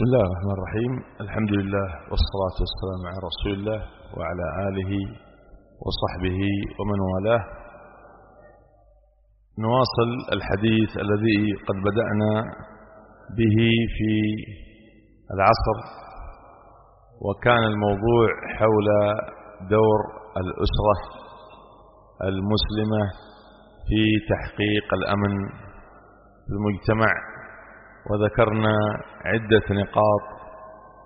بسم الله الرحمن الرحيم. الحمد لله والصلاة والسلام على رسول الله وعلى آله وصحبه ومن والاه. نواصل الحديث الذي قد بدأنا به في العصر وكان الموضوع حول دور الأسرة المسلمة في تحقيق الأمن في المجتمع. وذكرنا عدة نقاط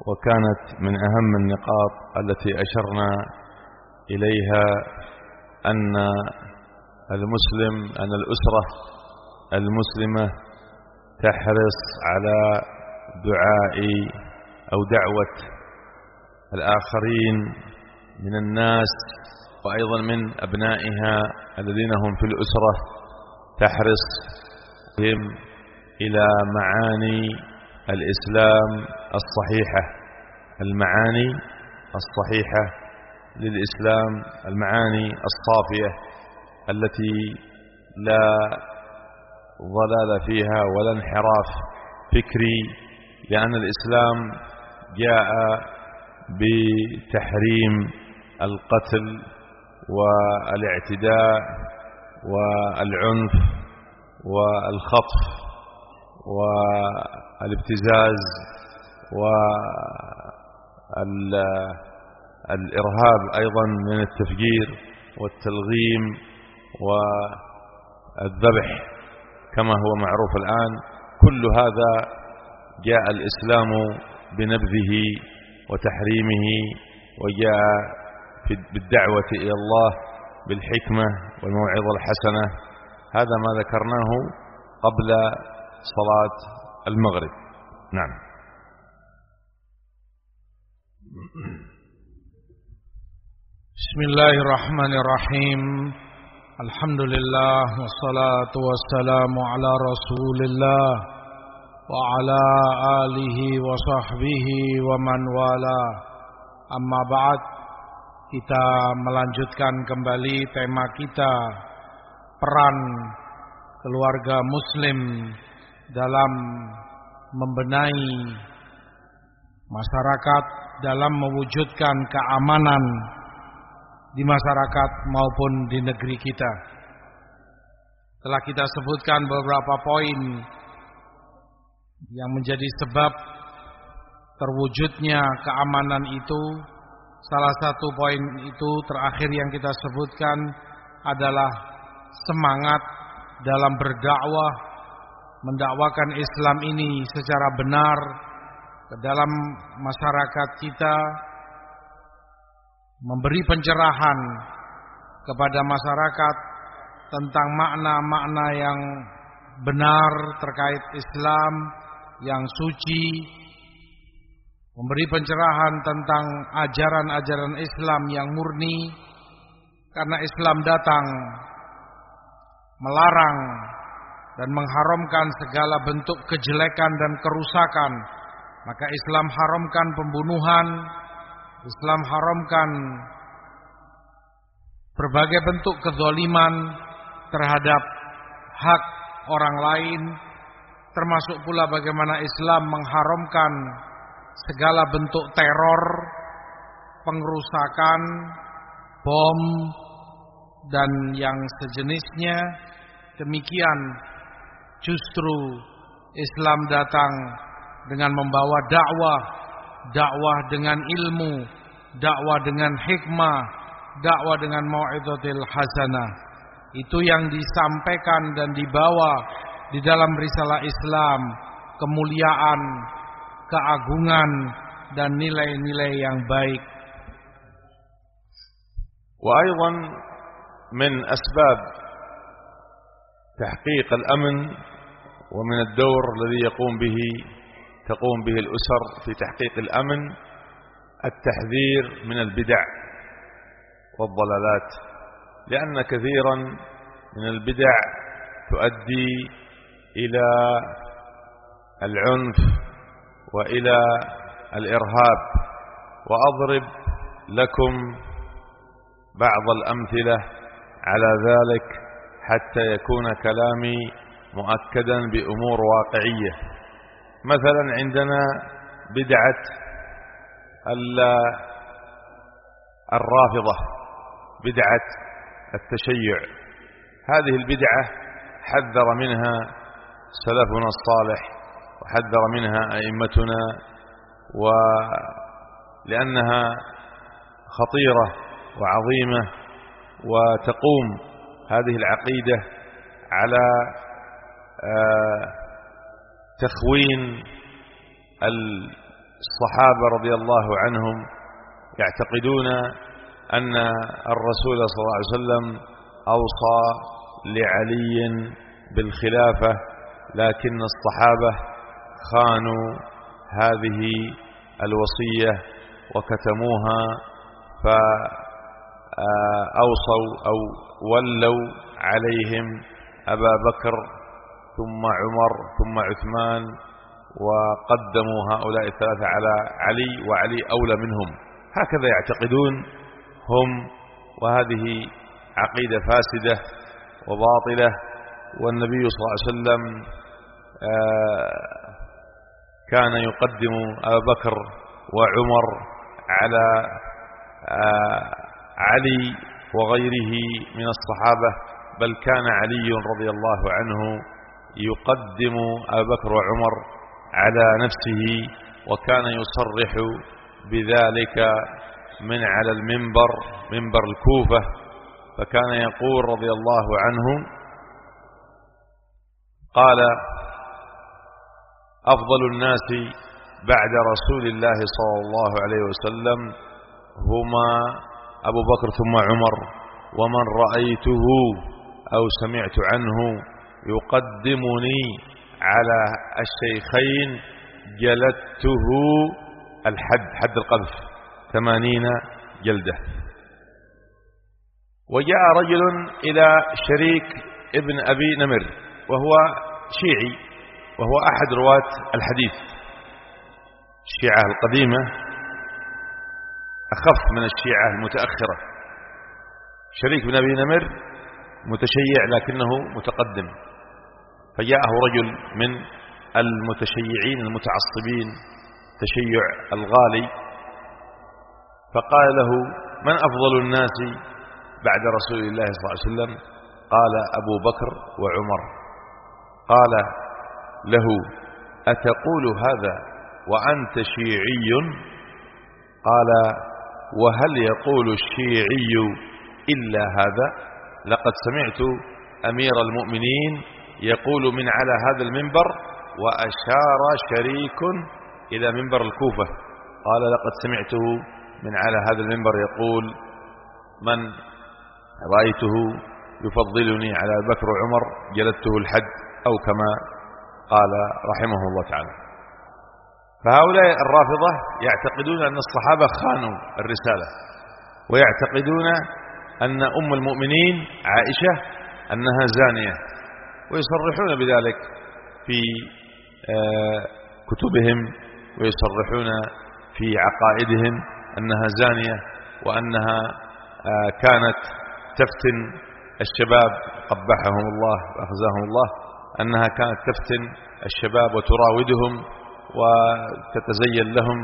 وكانت من أهم النقاط التي أشرنا إليها أن المسلم أن الأسرة المسلمة تحرص على دعاء أو دعوة الآخرين من الناس وأيضا من أبنائها الذين هم في الأسرة تحرص بهم إلى معاني الإسلام الصحيحة. المعاني الصحيحة للإسلام المعاني الصافية التي لا ضلال فيها ولا انحراف فكري لأن الإسلام جاء بتحريم القتل والاعتداء والعنف والخطف والابتزاز والإرهاب أيضا من التفجير والتلغيم والذبح كما هو معروف الآن. كل هذا جاء الإسلام بنبذه وتحريمه وجاء بالدعوة إلى الله بالحكمة والموعظة الحسنة. هذا ما ذكرناه قبل صلاة المغرب نعم بسم الله الرحمن الرحيم الحمد لله والصلاة والسلام على رسول الله وعلى آله وصحبه ومن والاه أما بعد kita melanjutkan kembali tema kita peran keluarga muslim dalam membenahi masyarakat dalam mewujudkan keamanan di masyarakat maupun di negeri kita. Telah kita sebutkan beberapa poin yang menjadi sebab terwujudnya keamanan itu. Salah satu poin itu terakhir yang kita sebutkan adalah semangat dalam berdakwah mendakwakan Islam ini secara benar ke dalam masyarakat kita memberi pencerahan kepada masyarakat tentang makna-makna yang benar terkait Islam yang suci memberi pencerahan tentang ajaran-ajaran Islam yang murni karena Islam datang melarang dan mengharamkan segala bentuk kejelekan dan kerusakan. Maka Islam haramkan pembunuhan, Islam haramkan berbagai bentuk kezaliman terhadap hak orang lain, termasuk pula bagaimana Islam mengharamkan segala bentuk teror, pengerusakan, bom dan yang sejenisnya. Demikian Justru Islam datang dengan membawa dakwah, dakwah dengan ilmu, dakwah dengan hikmah, dakwah dengan mau'izatil hasanah. Itu yang disampaikan dan dibawa di dalam risalah Islam, kemuliaan, keagungan dan nilai-nilai yang baik. وأيضا من أسباب تحقيق الأمن ومن الدور الذي يقوم به تقوم به الأسر في تحقيق الأمن التحذير من البدع والضلالات. لأن كثيرا من البدع تؤدي إلى العنف وإلى الإرهاب. وأضرب لكم بعض الأمثلة على ذلك حتى يكون كلامي مؤكدا بأمور واقعية. مثلا عندنا بدعة الرافضة بدعة التشيع. هذه البدعة حذر منها سلفنا الصالح وحذر منها أئمتنا ولأنها خطيرة وعظيمة وتقوم هذه العقيدة على تخوين الصحابة رضي الله عنهم يعتقدون أن الرسول صلى الله عليه وسلم أوصى لعلي بالخلافة لكن الصحابة خانوا هذه الوصية وكتموها فأوصوا أو ولوا عليهم أبا بكر ثم عمر ثم عثمان وقدموا هؤلاء الثلاثة على علي وعلي أولى منهم. هكذا يعتقدون هم وهذه عقيدة فاسدة وباطلة. والنبي صلى الله عليه وسلم آه، كان يقدم أبا بكر وعمر على آه، علي وغيره من الصحابة. بل كان علي رضي الله عنه يقدم أبا بكر وعمر على نفسه وكان يصرح بذلك من على المنبر منبر الكوفة فكان يقول رضي الله عنه قال أفضل الناس بعد رسول الله صلى الله عليه وسلم هما أبو بكر ثم عمر ومن رأيته أو سمعت عنه يقدمني على الشيخين جلدته الحد حد القذف ثمانين جلدة. وجاء رجل إلى شريك ابن أبي نمر وهو شيعي وهو أحد رواة الحديث. الشيعة القديمة أخف من الشيعة المتأخرة. شريك بن أبي نمر متشيع لكنه متقدم. فجاءه رجل من المتشيعين المتعصبين تشيع الغالي فقال له من أفضل الناس بعد رسول الله صلى الله عليه وسلم؟ قال أبو بكر وعمر. قال له أتقول هذا وأنت شيعي؟ قال وهل يقول الشيعي إلا هذا؟ لقد سمعت أمير المؤمنين يقول من على هذا المنبر وأشار شريك إلى منبر الكوفة. قال لقد سمعته من على هذا المنبر يقول من رأيته يفضلني على بكر وعمر جلدته الحد أو كما قال رحمه الله تعالى. فهؤلاء الرافضة يعتقدون أن الصحابة خانوا الرسالة ويعتقدون أن أم المؤمنين عائشة أنها زانية ويصرحون بذلك في آه، كتبهم ويصرحون في عقائدهم أنها زانية وأنها آه، كانت تفتن الشباب قبحهم الله وأخزاهم الله أنها كانت تفتن الشباب وتراودهم وتتزين لهم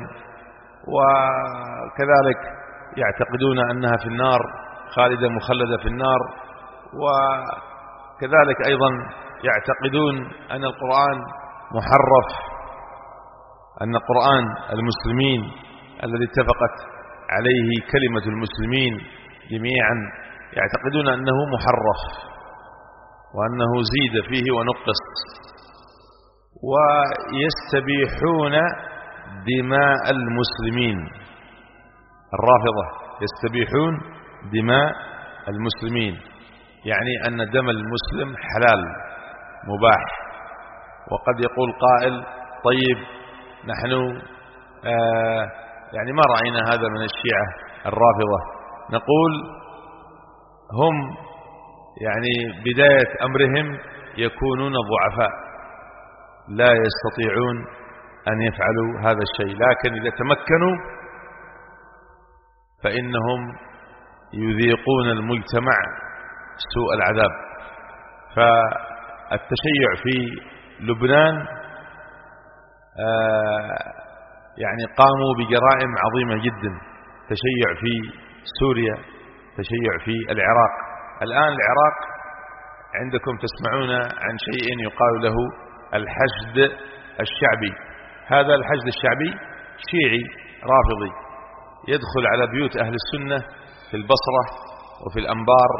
وكذلك يعتقدون أنها في النار. خالدة مخلدة في النار وكذلك أيضا يعتقدون أن القرآن محرف أن قرآن المسلمين الذي اتفقت عليه كلمة المسلمين جميعا يعتقدون أنه محرف وأنه زيد فيه ونقص ويستبيحون دماء المسلمين. الرافضة يستبيحون دماء المسلمين. يعني أن دم المسلم حلال مباح. وقد يقول قائل طيب نحن آه يعني ما رأينا هذا من الشيعة الرافضة. نقول هم يعني بداية أمرهم يكونون ضعفاء لا يستطيعون أن يفعلوا هذا الشيء. لكن إذا تمكنوا فإنهم يذيقون المجتمع سوء العذاب. فالتشيع في لبنان آه، يعني قاموا بجرائم عظيمة جدا. تشيع في سوريا تشيع في العراق. الآن العراق عندكم تسمعون عن شيء يقال له الحشد الشعبي. هذا الحشد الشعبي شيعي رافضي يدخل على بيوت أهل السنة في البصرة وفي الأنبار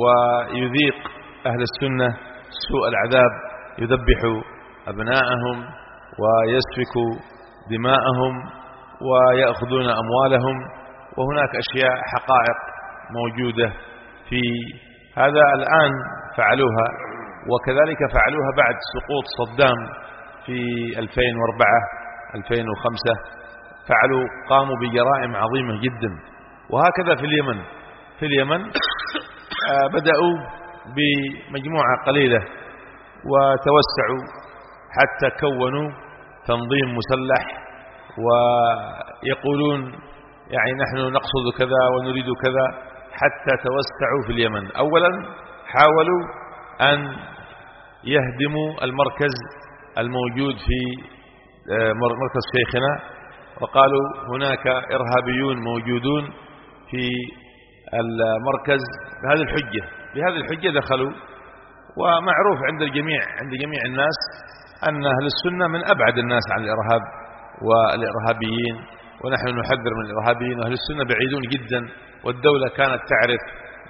ويذيق أهل السنة سوء العذاب يذبح أبناءهم ويسفك دماءهم ويأخذون أموالهم. وهناك أشياء حقائق موجودة في هذا الآن فعلوها وكذلك فعلوها بعد سقوط صدام في 2004 2005 فعلوا قاموا بجرائم عظيمة جدا. وهكذا في اليمن. في اليمن آه، بدأوا بمجموعة قليلة وتوسعوا حتى كونوا تنظيم مسلح ويقولون يعني نحن نقصد كذا ونريد كذا حتى توسعوا في اليمن. أولا حاولوا أن يهدموا المركز الموجود في آه، مركز شيخنا وقالوا هناك إرهابيون موجودون في المركز بهذه الحجة. بهذه الحجة دخلوا ومعروف عند الجميع عند جميع الناس أن أهل السنة من أبعد الناس عن الإرهاب والإرهابيين ونحن نحذر من الإرهابيين وأهل السنة بعيدون جدا والدولة كانت تعرف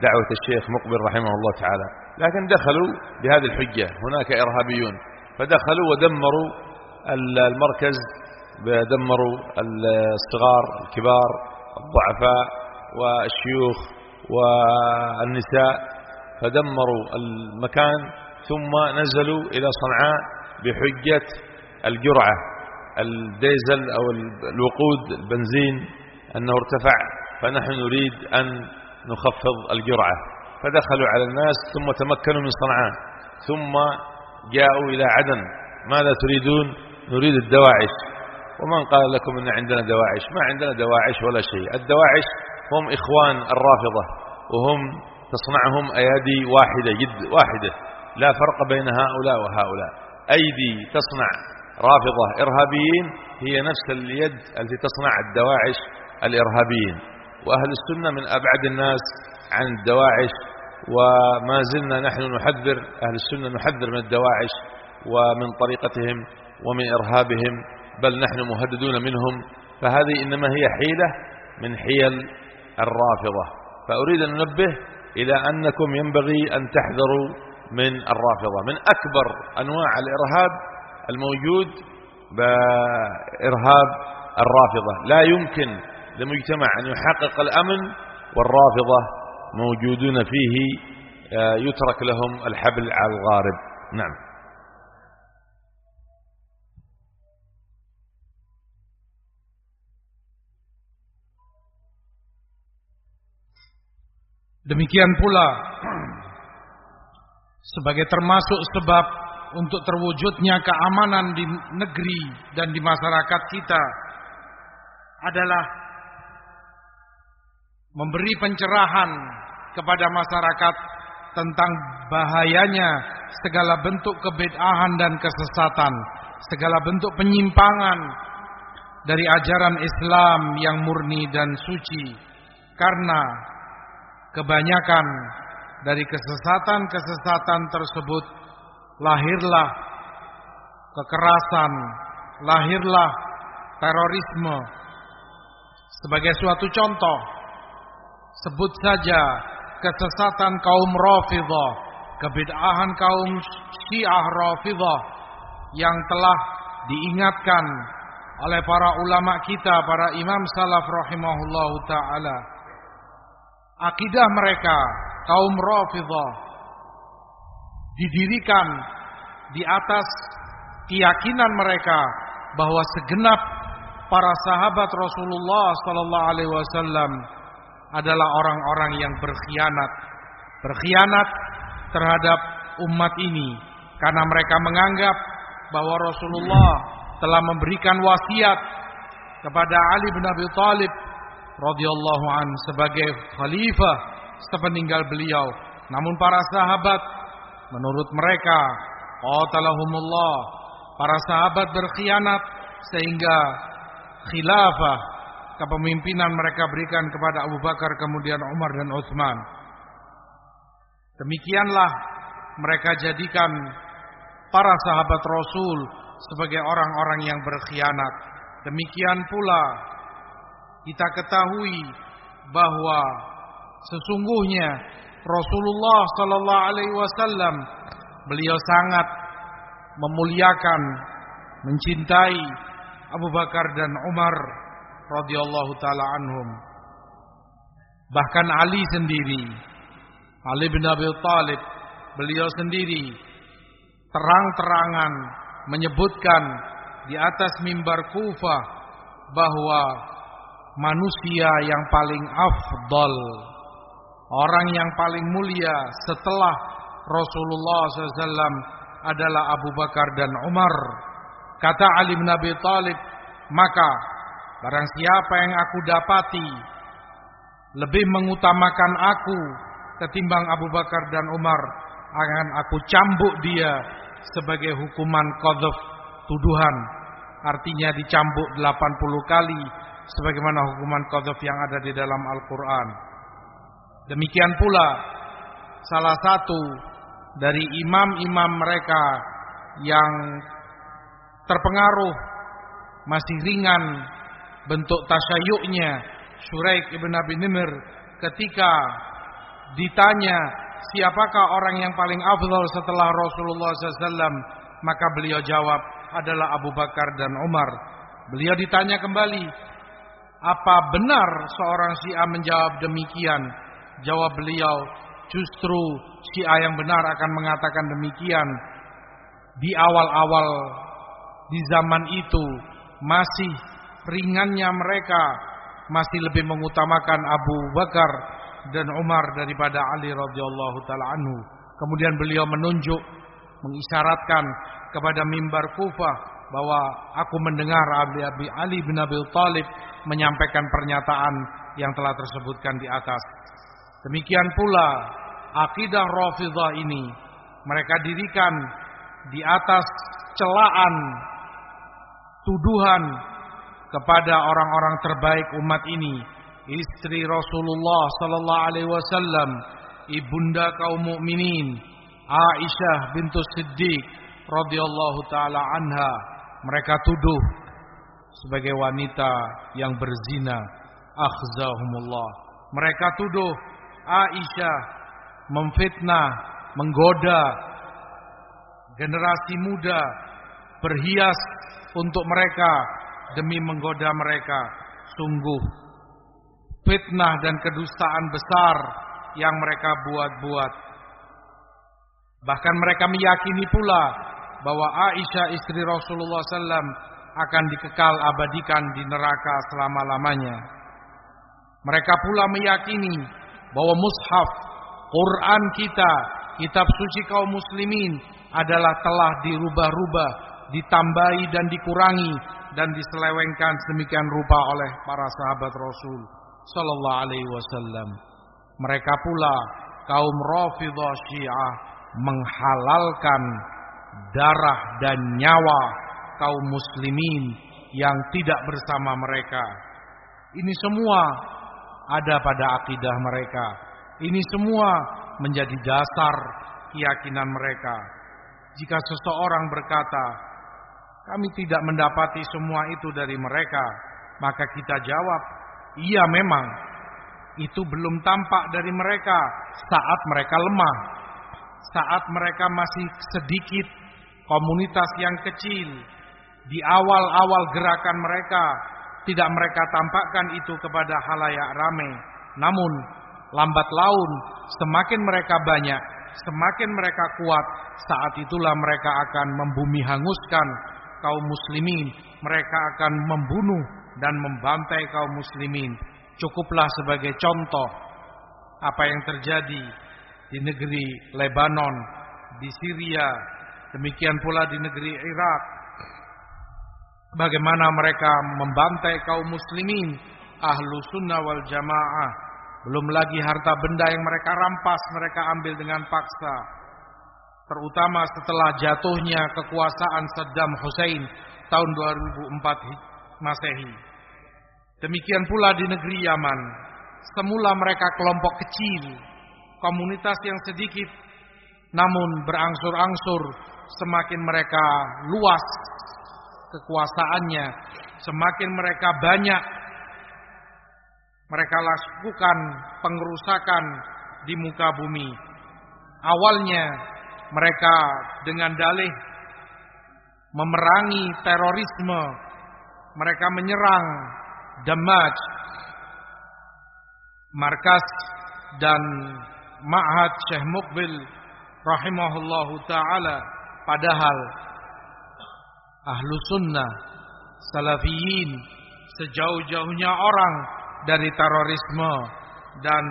دعوة الشيخ مقبل رحمه الله تعالى. لكن دخلوا بهذه الحجة هناك إرهابيون. فدخلوا ودمروا المركز دمروا الصغار الكبار الضعفاء والشيوخ والنساء فدمروا المكان ثم نزلوا إلى صنعاء بحجة الجرعة الديزل أو الوقود البنزين أنه ارتفع فنحن نريد أن نخفض الجرعة. فدخلوا على الناس ثم تمكنوا من صنعاء ثم جاءوا إلى عدن. ماذا تريدون؟ نريد الدواعش. ومن قال لكم أن عندنا دواعش؟ ما عندنا دواعش ولا شيء. الدواعش هم إخوان الرافضة وهم تصنعهم أيادي واحدة جد واحدة. لا فرق بين هؤلاء وهؤلاء. أيدي تصنع رافضة إرهابيين هي نفس اليد التي تصنع الدواعش الإرهابيين. وأهل السنة من أبعد الناس عن الدواعش وما زلنا نحن نحذر أهل السنة نحذر من الدواعش ومن طريقتهم ومن إرهابهم بل نحن مهددون منهم. فهذه إنما هي حيلة من حيل الرافضة. فأريد أن ننبه إلى أنكم ينبغي أن تحذروا من الرافضة. من أكبر أنواع الإرهاب الموجود بإرهاب الرافضة. لا يمكن لمجتمع أن يحقق الأمن والرافضة موجودون فيه آه، يترك لهم الحبل على الغارب. نعم. Demikian pula sebagai termasuk sebab untuk terwujudnya keamanan di negeri dan di masyarakat kita adalah memberi pencerahan kepada masyarakat tentang bahayanya segala bentuk kebed'ahan dan kesesatan, segala bentuk penyimpangan dari ajaran Islam yang murni dan suci. Karena kebanyakan dari kesesatan-kesesatan tersebut lahirlah kekerasan, lahirlah terorisme. Sebagai suatu contoh, sebut saja kesesatan kaum Rafidhah, kebid'ahan kaum Syiah Rafidhah yang telah diingatkan oleh para ulama kita, para imam salaf rahimahullahu taala akidah mereka kaum Rafidhah didirikan di atas keyakinan mereka bahwa segenap para sahabat Rasulullah sallallahu alaihi wasallam adalah orang-orang yang berkhianat. Berkhianat terhadap umat ini karena mereka menganggap bahwa Rasulullah telah memberikan wasiat kepada Ali bin Abi Thalib radhiyallahu an sebagai khalifah sepeninggal beliau. Namun para sahabat menurut mereka qatalahumullah para sahabat berkhianat sehingga khilafah kepemimpinan mereka berikan kepada Abu Bakar kemudian Umar dan Utsman. Demikianlah mereka jadikan para sahabat Rasul sebagai orang-orang yang berkhianat. Demikian pula kita ketahui bahwa sesungguhnya Rasulullah sallallahu alaihi wasallam beliau sangat memuliakan, mencintai Abu Bakar dan Umar radhiyallahu taala anhum. Bahkan Ali sendiri, Ali bin Abi Thalib, beliau sendiri terang-terangan menyebutkan di atas mimbar Kufah bahwa manusia yang paling afdal, orang yang paling mulia setelah Rasulullah SAW adalah Abu Bakar dan Umar. Kata Ali bin Abi Thalib, maka barang siapa yang aku dapati lebih mengutamakan aku ketimbang Abu Bakar dan Umar, akan aku cambuk dia sebagai hukuman qadhaf tuduhan. Artinya dicambuk 80 kali sebagaimana hukuman qadhaf yang ada di dalam Al-Qur'an. Demikian pula salah satu dari imam-imam mereka yang terpengaruh masih ringan bentuk tasyayuknya Syuraik ibn Abi Nimr ketika ditanya siapakah orang yang paling afdal setelah Rasulullah SAW maka beliau jawab adalah Abu Bakar dan Umar beliau ditanya kembali apa benar seorang Syiah menjawab demikian jawab beliau justru Syiah yang benar akan mengatakan demikian di awal-awal di zaman itu masih ringannya mereka masih lebih mengutamakan Abu Bakar dan Umar daripada Ali radhiyallahu taala anhu. Kemudian beliau menunjuk mengisyaratkan kepada mimbar Kufah bahwa aku mendengar Abi Ali bin Abi Thalib menyampaikan pernyataan yang telah tersebutkan di atas. Demikian pula akidah Rafidhah ini mereka dirikan di atas celaan tuduhan kepada orang-orang terbaik umat ini, istri Rasulullah sallallahu alaihi wasallam, ibunda kaum mukminin, Aisyah bintu Siddiq radhiyallahu taala anha. Mereka tuduh sebagai wanita yang berzina, akhzahumullah. Mereka tuduh Aisyah memfitnah, menggoda generasi muda berhias untuk mereka demi menggoda mereka. Sungguh fitnah dan kedustaan besar yang mereka buat-buat. Bahkan mereka meyakini pula bahwa Aisyah istri Rasulullah SAW akan dikekal abadikan di neraka selama-lamanya. Mereka pula meyakini bahwa mushaf Quran kita, kitab suci kaum muslimin adalah telah dirubah-rubah, ditambahi dan dikurangi dan diselewengkan sedemikian rupa oleh para sahabat Rasul sallallahu alaihi wasallam. Mereka pula kaum Rafidhah Syiah menghalalkan darah dan nyawa kaum muslimin yang tidak bersama mereka. Ini semua ada pada akidah mereka. Ini semua menjadi dasar keyakinan mereka. Jika seseorang berkata, kami tidak mendapati semua itu dari mereka, maka kita jawab, iya memang, itu belum tampak dari mereka saat mereka lemah, saat mereka masih sedikit, komunitas yang kecil, di awal-awal gerakan mereka, tidak mereka tampakkan itu kepada halayak ramai. Namun, lambat laun, semakin mereka banyak, semakin mereka kuat, saat itulah mereka akan membumi hanguskan kaum muslimin. Mereka akan membunuh dan membantai kaum muslimin. Cukuplah sebagai contoh apa yang terjadi di negeri Lebanon, di Syria, demikian pula di negeri Irak. Bagaimana mereka membantai kaum muslimin, ahlu sunnah wal jamaah. Belum lagi harta benda yang mereka rampas, mereka ambil dengan paksa. Terutama setelah jatuhnya kekuasaan Saddam Hussein tahun 2004 Masehi. Demikian pula di negeri Yaman. Semula mereka kelompok kecil, komunitas yang sedikit, namun berangsur-angsur semakin mereka luas kekuasaannya, semakin mereka banyak mereka lakukan pengerusakan di muka bumi. Awalnya mereka dengan dalih memerangi terorisme, mereka menyerang Damaj, markas dan Ma'had Syekh Mukbil rahimahullahu taala padahal ahlu sunnah salafiyin sejauh-jauhnya orang dari terorisme dan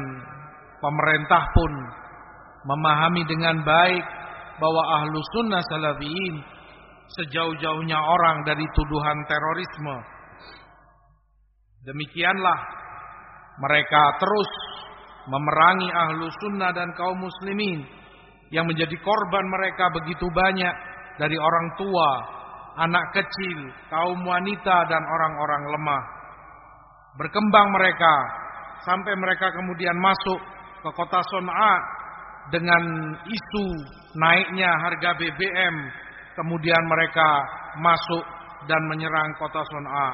pemerintah pun memahami dengan baik bahwa ahlu sunnah salafiyin sejauh-jauhnya orang dari tuduhan terorisme. Demikianlah mereka terus memerangi ahlu sunnah dan kaum muslimin yang menjadi korban mereka begitu banyak dari orang tua, anak kecil, kaum wanita dan orang-orang lemah. Berkembang mereka sampai mereka kemudian masuk ke kota Son'a dengan isu naiknya harga BBM. Kemudian mereka masuk dan menyerang kota Son'a.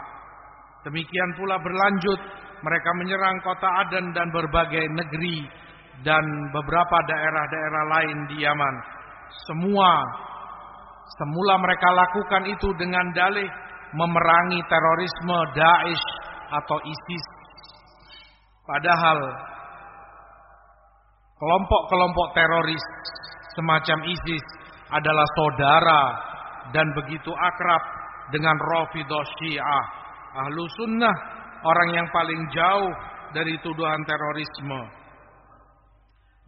Demikian pula berlanjut mereka menyerang kota Aden dan berbagai negeri dan beberapa daerah-daerah lain di Yaman. Semua semula mereka lakukan itu dengan dalih memerangi terorisme Daesh atau ISIS. Padahal kelompok-kelompok teroris semacam ISIS adalah saudara dan begitu akrab dengan Rafidah Syiah. Ahlu sunnah orang yang paling jauh dari tuduhan terorisme.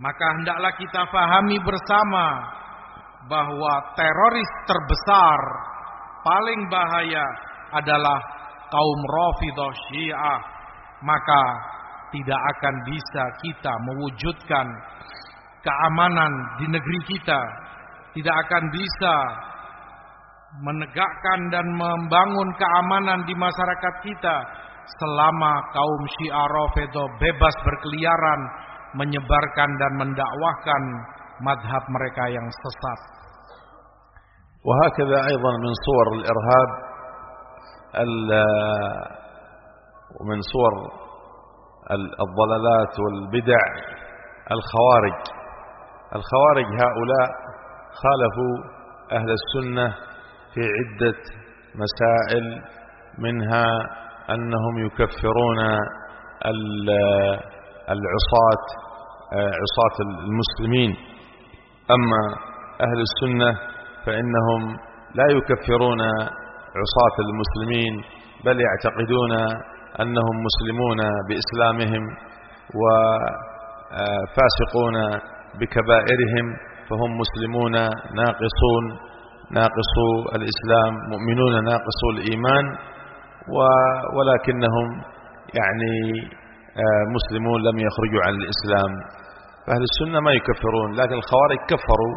Maka hendaklah kita fahami bersama bahwa teroris terbesar paling bahaya adalah kaum Rafidah Syiah. Maka tidak akan bisa kita mewujudkan keamanan di negeri kita. Tidak akan bisa menegakkan dan membangun keamanan di masyarakat kita selama kaum Syiah Rafidah bebas berkeliaran menyebarkan dan mendakwahkan madhab mereka yang sesat. وهكذا أيضا من صور الإرهاب ومن صور الضلالات والبدع الخوارج الخوارج هؤلاء خالفوا أهل السنة في عدة مسائل منها أنهم يكفرون العصاة آه، عصاة المسلمين. أما أهل السنة فإنهم لا يكفرون عصاة المسلمين بل يعتقدون أنهم مسلمون بإسلامهم وفاسقون بكبائرهم فهم مسلمون ناقصون ناقصو الإسلام مؤمنون ناقصو الإيمان ولكنهم يعني آه، مسلمون لم يخرجوا عن الإسلام. فأهل السنة ما يكفرون لكن الخوارج كفروا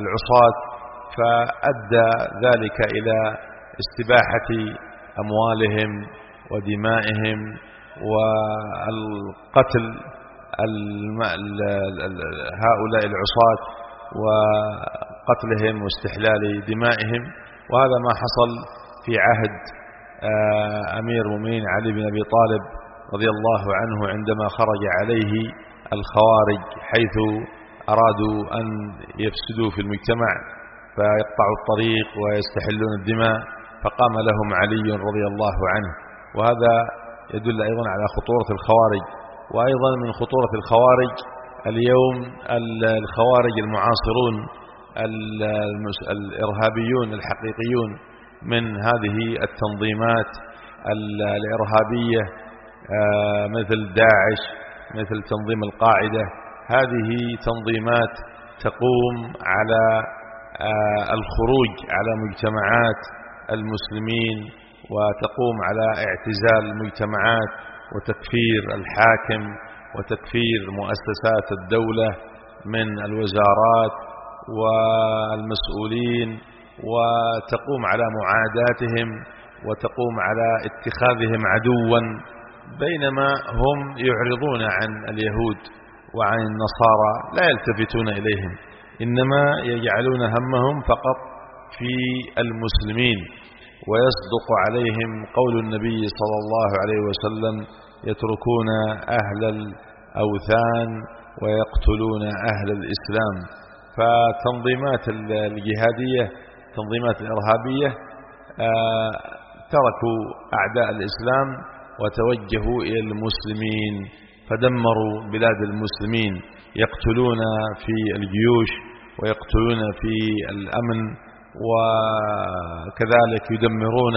العصاة فأدى ذلك إلى استباحة أموالهم ودمائهم والقتل هؤلاء العصاة وقتلهم واستحلال دمائهم. وهذا ما حصل في عهد آه، أمير المؤمنين علي بن أبي طالب رضي الله عنه عندما خرج عليه الخوارج حيث أرادوا أن يفسدوا في المجتمع فيقطعوا الطريق ويستحلون الدماء فقام لهم علي رضي الله عنه. وهذا يدل أيضا على خطورة الخوارج. وأيضا من خطورة الخوارج اليوم الخوارج المعاصرون الإرهابيون الحقيقيون. من هذه التنظيمات الإرهابية آه، مثل داعش مثل تنظيم القاعدة. هذه تنظيمات تقوم على آه، الخروج على مجتمعات المسلمين وتقوم على اعتزال المجتمعات وتكفير الحاكم وتكفير مؤسسات الدولة من الوزارات والمسؤولين وتقوم على معاداتهم وتقوم على اتخاذهم عدوا بينما هم يعرضون عن اليهود وعن النصارى لا يلتفتون إليهم إنما يجعلون همهم فقط في المسلمين. ويصدق عليهم قول النبي صلى الله عليه وسلم يتركون أهل الأوثان ويقتلون أهل الإسلام. فتنظيمات الجهادية تنظيمات الإرهابية آه، تركوا أعداء الإسلام وتوجهوا إلى المسلمين فدمروا بلاد المسلمين يقتلون في الجيوش ويقتلون في الأمن وكذلك يدمرون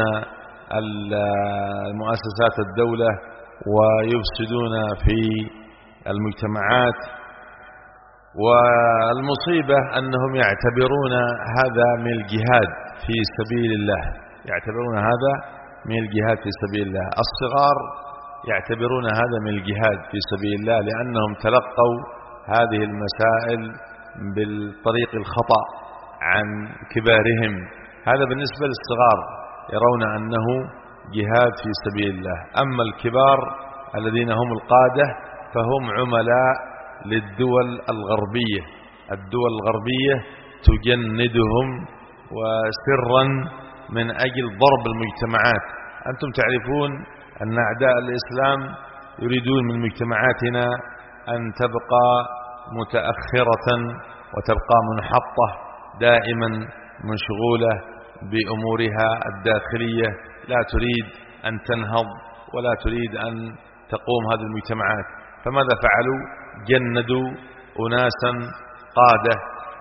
المؤسسات الدولة ويفسدون في المجتمعات. والمصيبة أنهم يعتبرون هذا من الجهاد في سبيل الله. يعتبرون هذا من الجهاد في سبيل الله. الصغار يعتبرون هذا من الجهاد في سبيل الله لأنهم تلقوا هذه المسائل بالطريق الخطأ عن كبارهم. هذا بالنسبة للصغار يرون أنه جهاد في سبيل الله. أما الكبار الذين هم القادة فهم عملاء للدول الغربية. الدول الغربية تجندهم وسرا من أجل ضرب المجتمعات. أنتم تعرفون أن أعداء الإسلام يريدون من مجتمعاتنا أن تبقى متأخرة وتبقى منحطة دائما منشغولة بأمورها الداخلية. لا تريد أن تنهض ولا تريد أن تقوم هذه المجتمعات. فماذا فعلوا؟ جندوا أناسا قادة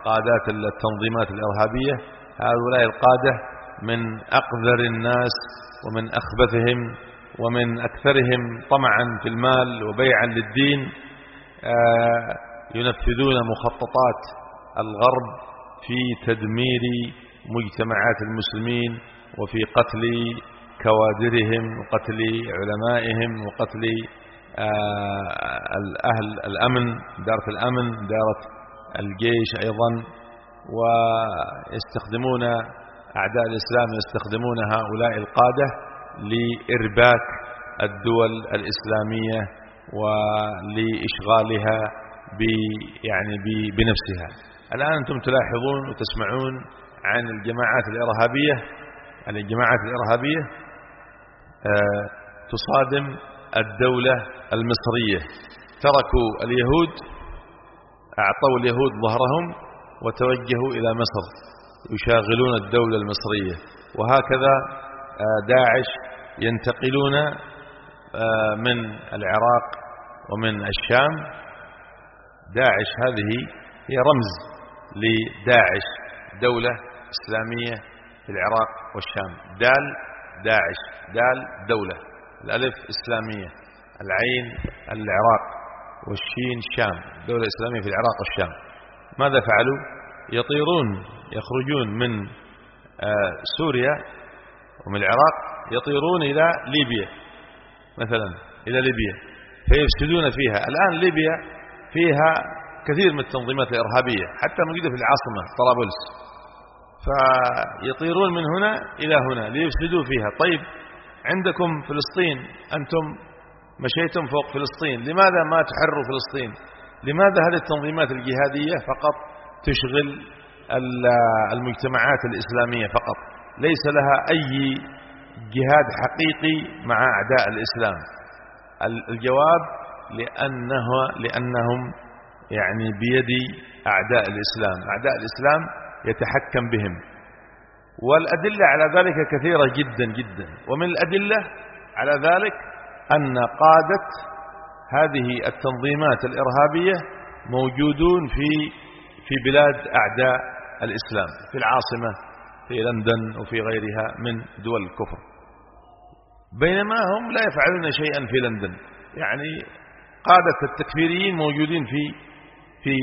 قادات التنظيمات الإرهابية. هؤلاء القادة من أقذر الناس ومن أخبثهم ومن أكثرهم طمعا في المال وبيعا للدين. آه، ينفذون مخططات الغرب في تدمير مجتمعات المسلمين وفي قتل كوادرهم وقتل علمائهم وقتل آه، الأهل الأمن دارة الأمن دارة الجيش أيضا ويستخدمون أعداء الإسلام يستخدمون هؤلاء القادة لإرباك الدول الإسلامية ولإشغالها يعني بنفسها. الآن أنتم تلاحظون وتسمعون عن الجماعات الإرهابية الجماعات الإرهابية آه، تصادم الدولة المصرية. تركوا اليهود أعطوا اليهود ظهرهم وتوجهوا إلى مصر يشاغلون الدولة المصرية. وهكذا آه، داعش ينتقلون آه، من العراق ومن الشام. داعش هذه هي رمز لداعش دولة إسلامية في العراق والشام. دال داعش دال دولة. الألف إسلامية العين العراق والشين شام دولة إسلامية في العراق والشام. ماذا فعلوا؟ يطيرون يخرجون من آه، سوريا ومن العراق يطيرون إلى ليبيا مثلا إلى ليبيا فيفسدون فيها. الآن ليبيا فيها كثير من التنظيمات الإرهابية حتى موجودة في العاصمة طرابلس. فيطيرون من هنا إلى هنا ليفسدوا فيها. طيب عندكم فلسطين؟ أنتم مشيتم فوق فلسطين. لماذا ما تحرروا فلسطين؟ لماذا هذه التنظيمات الجهادية فقط تشغل المجتمعات الإسلامية فقط؟ ليس لها أي جهاد حقيقي مع أعداء الإسلام. الجواب لأنه لأنهم يعني بيد أعداء الإسلام. أعداء الإسلام يتحكم بهم. والأدلة على ذلك كثيرة جدا جدا. ومن الأدلة على ذلك أن قادة هذه التنظيمات الإرهابية موجودون في في بلاد أعداء الإسلام في العاصمة في لندن وفي غيرها من دول الكفر. بينما هم لا يفعلون شيئا في لندن. يعني قادة التكفيريين موجودين في في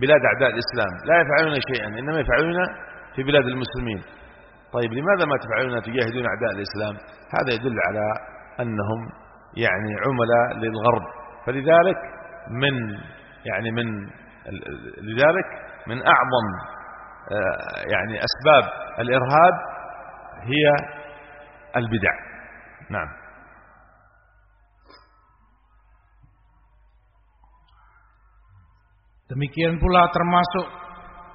بلاد أعداء الإسلام. لا يفعلون شيئا إنما يفعلون في بلاد المسلمين. طيب لماذا ما تفعلون تجاهدون أعداء الإسلام؟ هذا يدل على أنهم يعني عملاء للغرب. فلذلك من يعني من لذلك من أعظم آه، يعني أسباب الإرهاب هي البدع. نعم. Demikian pula termasuk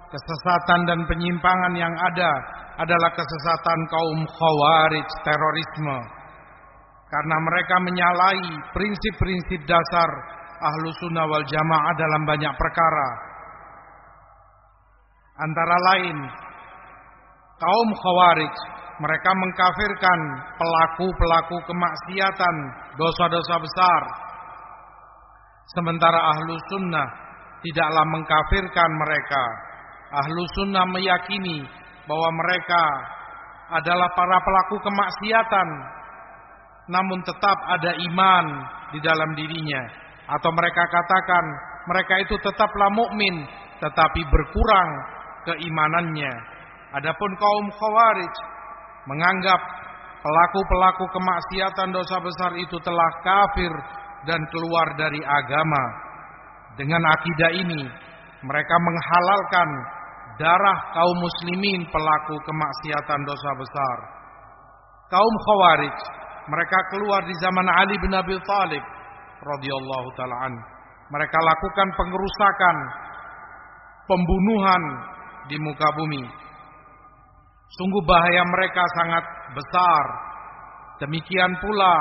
kesesatan dan penyimpangan yang ada adalah kesesatan kaum khawarij terorisme. Karena mereka menyalahi prinsip-prinsip dasar ahlu sunnah wal jamaah dalam banyak perkara. Antara lain, kaum khawarij mereka mengkafirkan pelaku-pelaku kemaksiatan, dosa-dosa besar. Sementara ahlu sunnah tidaklah mengkafirkan mereka. Ahlu sunnah meyakini bahwa mereka adalah para pelaku kemaksiatan, namun tetap ada iman di dalam dirinya. Atau mereka katakan mereka itu tetaplah mukmin, tetapi berkurang keimanannya. Adapun kaum khawarij menganggap pelaku-pelaku kemaksiatan dosa besar itu telah kafir dan keluar dari agama. Dengan akidah ini, mereka menghalalkan darah kaum muslimin pelaku kemaksiatan dosa besar. Kaum Khawarij, mereka keluar di zaman Ali bin Abi Thalib radhiyallahu taala Mereka lakukan pengerusakan, pembunuhan di muka bumi. Sungguh bahaya mereka sangat besar. Demikian pula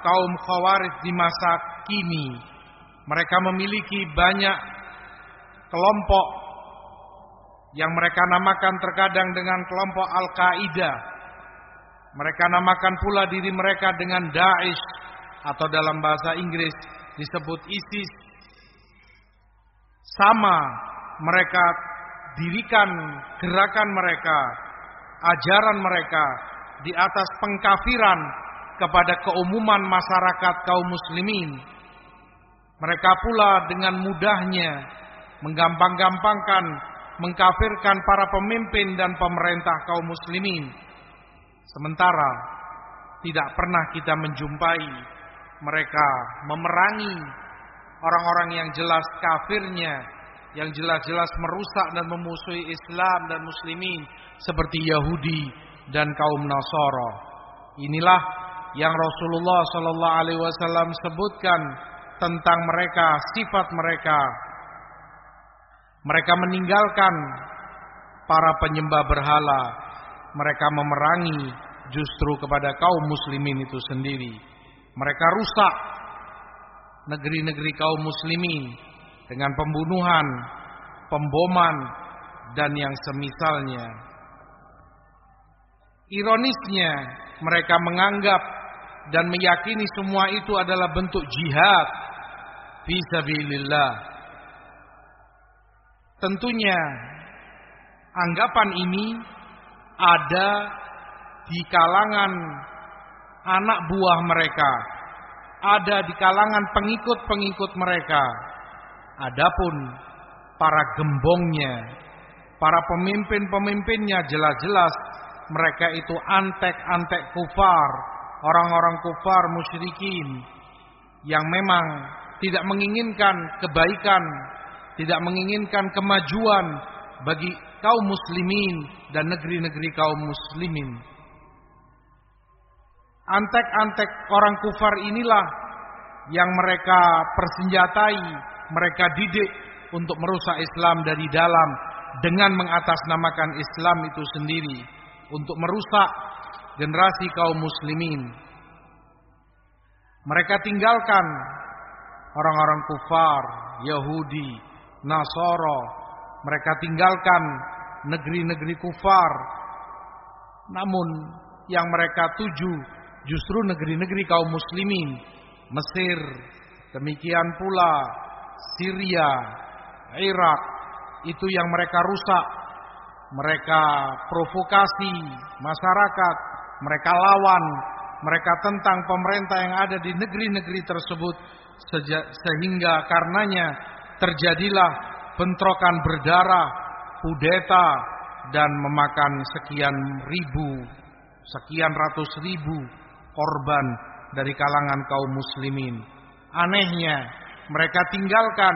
kaum Khawarij di masa kini. Mereka memiliki banyak kelompok yang mereka namakan terkadang dengan kelompok Al-Qaeda. Mereka namakan pula diri mereka dengan Daesh atau dalam bahasa Inggris disebut ISIS. Sama mereka dirikan gerakan mereka, ajaran mereka di atas pengkafiran kepada keumuman masyarakat kaum muslimin. Mereka pula dengan mudahnya menggampang-gampangkan mengkafirkan para pemimpin dan pemerintah kaum muslimin. Sementara tidak pernah kita menjumpai mereka memerangi orang-orang yang jelas kafirnya, yang jelas-jelas merusak dan memusuhi Islam dan muslimin seperti Yahudi dan kaum Nasara. Inilah yang Rasulullah sallallahu alaihi wasallam sebutkan tentang mereka, sifat mereka mereka meninggalkan para penyembah berhala. Mereka memerangi justru kepada kaum muslimin itu sendiri. Mereka rusak negeri-negeri kaum muslimin dengan pembunuhan, pemboman, dan yang semisalnya. Ironisnya, mereka menganggap dan meyakini semua itu adalah bentuk jihad fi sabilillah Tentunya anggapan ini ada di kalangan anak buah mereka, ada di kalangan pengikut-pengikut mereka. Adapun para gembongnya, para pemimpin-pemimpinnya jelas-jelas mereka itu antek-antek kufar, orang-orang kufar musyrikin yang memang tidak menginginkan kebaikan tidak menginginkan kemajuan bagi kaum muslimin dan negeri-negeri kaum muslimin. Antek-antek orang kufar inilah yang mereka persenjatai, mereka didik untuk merusak Islam dari dalam dengan mengatasnamakan Islam itu sendiri untuk merusak generasi kaum muslimin. Mereka tinggalkan orang-orang kufar, Yahudi, Nasoro. Mereka tinggalkan negeri-negeri kufar. Namun yang mereka tuju justru negeri-negeri kaum muslimin. Mesir, demikian pula Syria, Irak. Itu yang mereka rusak. Mereka provokasi masyarakat. Mereka lawan. Mereka tentang pemerintah yang ada di negeri-negeri tersebut. Sehingga karenanya terjadilah bentrokan berdarah, kudeta dan memakan sekian ribu, sekian ratus ribu korban dari kalangan kaum muslimin. Anehnya, mereka tinggalkan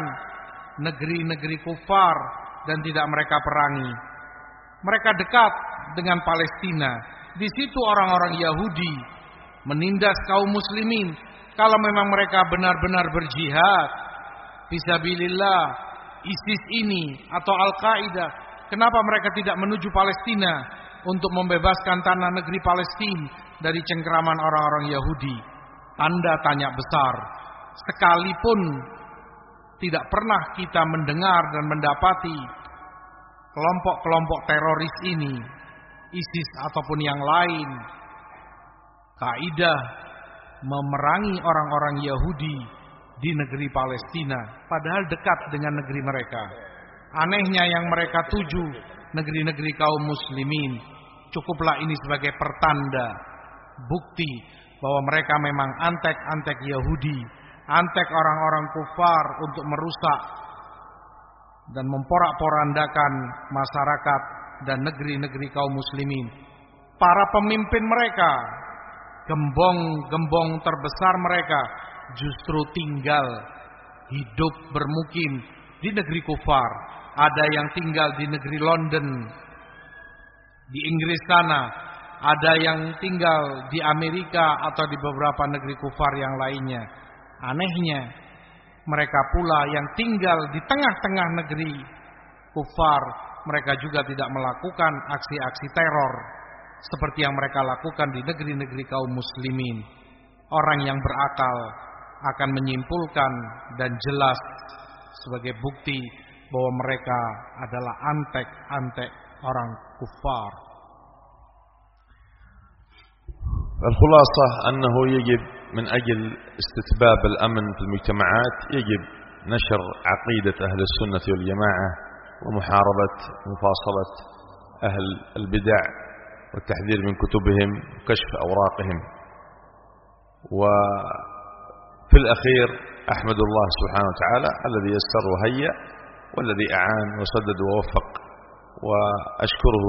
negeri-negeri kufar dan tidak mereka perangi. Mereka dekat dengan Palestina, Di situ orang-orang Yahudi menindas kaum muslimin kalau memang mereka benar-benar berjihad fisabilillah ISIS ini atau Al-Qaeda kenapa mereka tidak menuju Palestina untuk membebaskan tanah negeri Palestina dari cengkeraman orang-orang Yahudi? Tanda tanya besar. Sekalipun tidak pernah kita mendengar dan mendapati kelompok-kelompok teroris ini, ISIS ataupun yang lain, kaidah memerangi orang-orang Yahudi di negeri Palestina, padahal dekat dengan negeri mereka. Anehnya yang mereka tuju negeri-negeri kaum muslimin. Cukuplah ini sebagai pertanda, bukti bahwa mereka memang antek-antek Yahudi, antek orang-orang kufar untuk merusak dan memporak-porandakan masyarakat dan negeri-negeri kaum muslimin. Para pemimpin mereka, gembong-gembong terbesar mereka justru tinggal hidup bermukim di negeri kufar. Ada yang tinggal di negeri London, di Inggris sana, ada yang tinggal di Amerika atau di beberapa negeri kufar yang lainnya. Anehnya, mereka pula yang tinggal di tengah-tengah negeri kufar, mereka juga tidak melakukan aksi-aksi teror seperti yang mereka lakukan di negeri-negeri kaum muslimin. Orang yang berakal akan menyimpulkan dan jelas sebagai bukti bahwa mereka adalah antek-antek orang kufar. الخلاصة أنه يجب من أجل استتباب الأمن في المجتمعات يجب نشر عقيدة أهل السنة والجماعة ومحاربة مفاصلة أهل البدع والتحذير من كتبهم وكشف أوراقهم وفي الأخير أحمد الله سبحانه وتعالى الذي يسر وهيأ والذي أعان وسدد ووفق وأشكره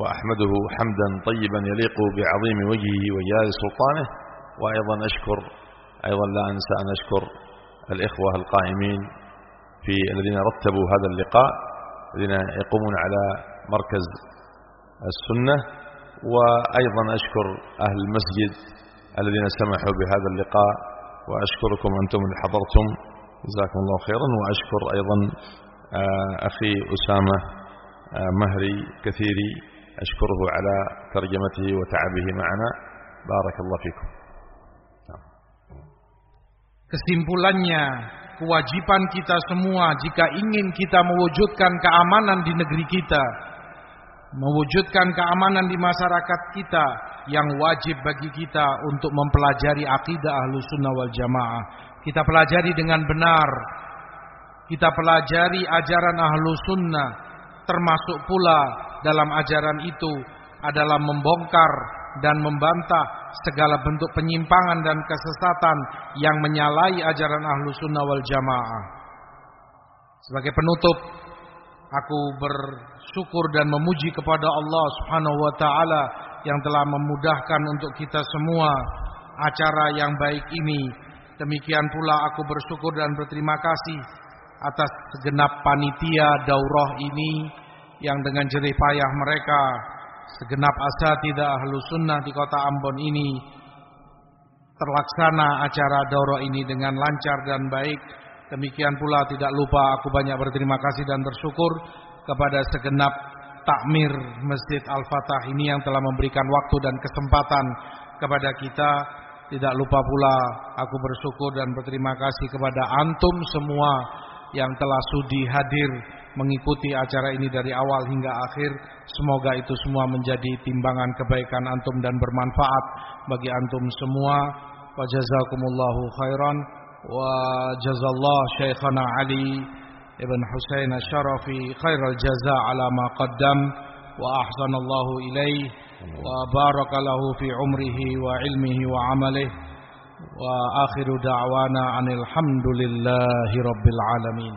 وأحمده حمدا طيبا يليق بعظيم وجهه وجلال سلطانه وأيضا أشكر أيضا لا أنسى أن أشكر الإخوة القائمين في الذين رتبوا هذا اللقاء الذين يقومون على مركز السنة وأيضا أشكر أهل المسجد الذين سمحوا بهذا اللقاء وأشكركم أنتم اللي حضرتم جزاكم الله خيرا وأشكر أيضا أخي أسامة مهري كثيري أشكره على ترجمته وتعبه معنا بارك الله فيكم Kesimpulannya, kewajiban kita semua jika ingin kita mewujudkan keamanan di negeri kita, mewujudkan keamanan di masyarakat kita, yang wajib bagi kita untuk mempelajari akidah ahlu sunnah wal jamaah. Kita pelajari dengan benar. Kita pelajari ajaran ahlu sunnah. Termasuk pula dalam ajaran itu adalah membongkar dan membantah segala bentuk penyimpangan dan kesesatan yang menyalahi ajaran ahlu sunnah wal jamaah. Sebagai penutup, aku bersyukur dan memuji kepada Allah subhanahu wa ta'ala yang telah memudahkan untuk kita semua acara yang baik ini. Demikian pula aku bersyukur dan berterima kasih atas segenap panitia daurah ini yang dengan jerih payah mereka segenap asatidah ahlu sunnah di kota Ambon ini terlaksana acara daurah ini dengan lancar dan baik. Demikian pula tidak lupa aku banyak berterima kasih dan bersyukur kepada segenap takmir Masjid Al-Fatah ini yang telah memberikan waktu dan kesempatan kepada kita. Tidak lupa pula aku bersyukur dan berterima kasih kepada antum semua yang telah sudi hadir mengikuti acara ini dari awal hingga akhir. Semoga itu semua menjadi timbangan kebaikan antum dan bermanfaat bagi antum semua. Wa jazakumullahu khairan wa jazallah Ali ابن حسين الشرفي خير الجزاء على ما قدم وأحسن الله إليه وبارك له في عمره وعلمه وعمله وآخر دعوانا عن الحمد لله رب العالمين.